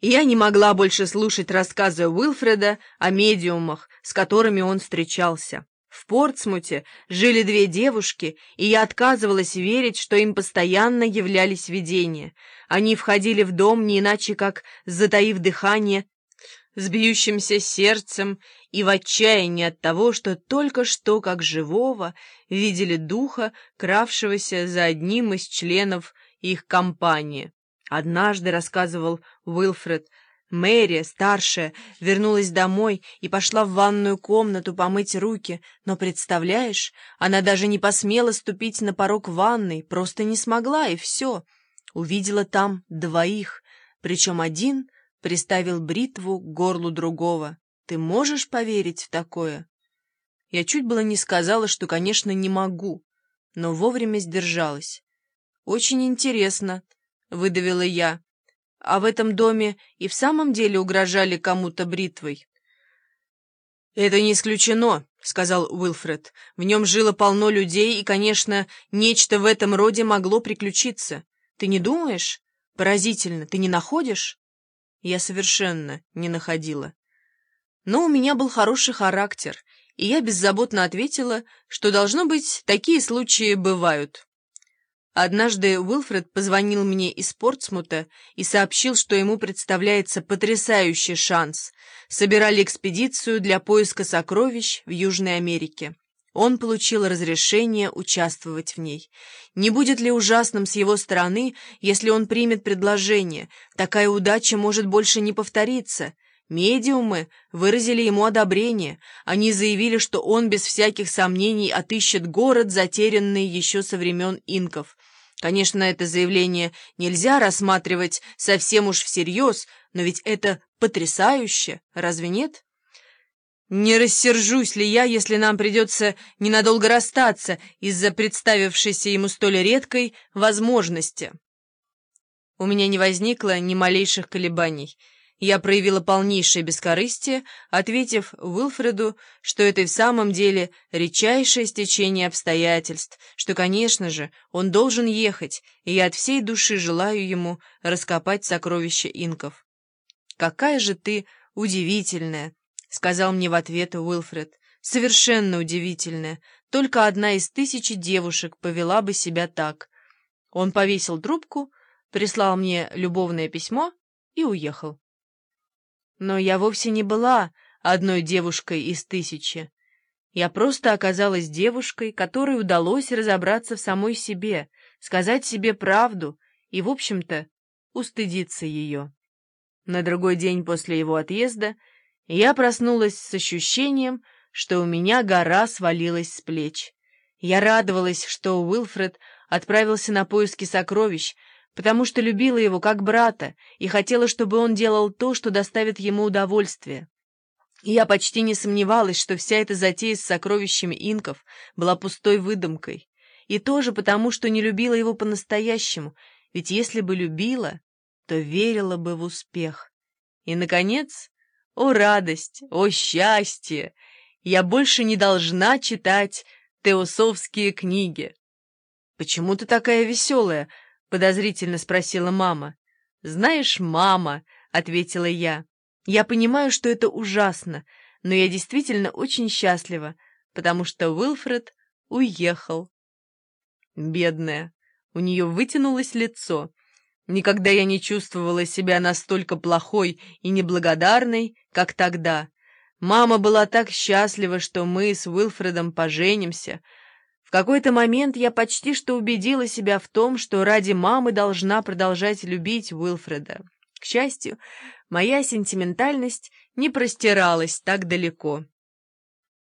Я не могла больше слушать рассказы Уилфреда о медиумах, с которыми он встречался. В Портсмуте жили две девушки, и я отказывалась верить, что им постоянно являлись видения. Они входили в дом не иначе, как затаив дыхание, с бьющимся сердцем и в отчаянии от того, что только что, как живого, видели духа, кравшегося за одним из членов их компании. Однажды, рассказывал Уилфред, Мэри, старшая, вернулась домой и пошла в ванную комнату помыть руки, но, представляешь, она даже не посмела ступить на порог ванной, просто не смогла, и все. Увидела там двоих, причем один приставил бритву к горлу другого. Ты можешь поверить в такое? Я чуть было не сказала, что, конечно, не могу, но вовремя сдержалась. Очень интересно, — выдавила я. «А в этом доме и в самом деле угрожали кому-то бритвой?» «Это не исключено», — сказал Уилфред. «В нем жило полно людей, и, конечно, нечто в этом роде могло приключиться. Ты не думаешь? Поразительно, ты не находишь?» Я совершенно не находила. Но у меня был хороший характер, и я беззаботно ответила, что, должно быть, такие случаи бывают. Однажды Уилфред позвонил мне из Портсмута и сообщил, что ему представляется потрясающий шанс. Собирали экспедицию для поиска сокровищ в Южной Америке. Он получил разрешение участвовать в ней. Не будет ли ужасным с его стороны, если он примет предложение? Такая удача может больше не повториться. Медиумы выразили ему одобрение. Они заявили, что он без всяких сомнений отыщет город, затерянный еще со времен инков. Конечно, это заявление нельзя рассматривать совсем уж всерьез, но ведь это потрясающе, разве нет? Не рассержусь ли я, если нам придется ненадолго расстаться из-за представившейся ему столь редкой возможности? У меня не возникло ни малейших колебаний — я проявила полнейшее бескорыстие, ответив Уилфреду, что это и в самом деле редчайшее стечение обстоятельств, что, конечно же, он должен ехать, и я от всей души желаю ему раскопать сокровища инков. «Какая же ты удивительная!» — сказал мне в ответ Уилфред. «Совершенно удивительная. Только одна из тысячи девушек повела бы себя так». Он повесил трубку, прислал мне любовное письмо и уехал. Но я вовсе не была одной девушкой из тысячи. Я просто оказалась девушкой, которой удалось разобраться в самой себе, сказать себе правду и, в общем-то, устыдиться ее. На другой день после его отъезда я проснулась с ощущением, что у меня гора свалилась с плеч. Я радовалась, что Уилфред отправился на поиски сокровищ, потому что любила его как брата и хотела, чтобы он делал то, что доставит ему удовольствие. И я почти не сомневалась, что вся эта затея с сокровищами инков была пустой выдумкой. И тоже потому, что не любила его по-настоящему, ведь если бы любила, то верила бы в успех. И, наконец, о радость, о счастье! Я больше не должна читать теософские книги. «Почему ты такая веселая?» — подозрительно спросила мама. «Знаешь, мама», — ответила я, — «я понимаю, что это ужасно, но я действительно очень счастлива, потому что Уилфред уехал». Бедная, у нее вытянулось лицо. Никогда я не чувствовала себя настолько плохой и неблагодарной, как тогда. Мама была так счастлива, что мы с Уилфредом поженимся — в какой-то момент я почти что убедила себя в том, что ради мамы должна продолжать любить Уилфреда. К счастью, моя сентиментальность не простиралась так далеко.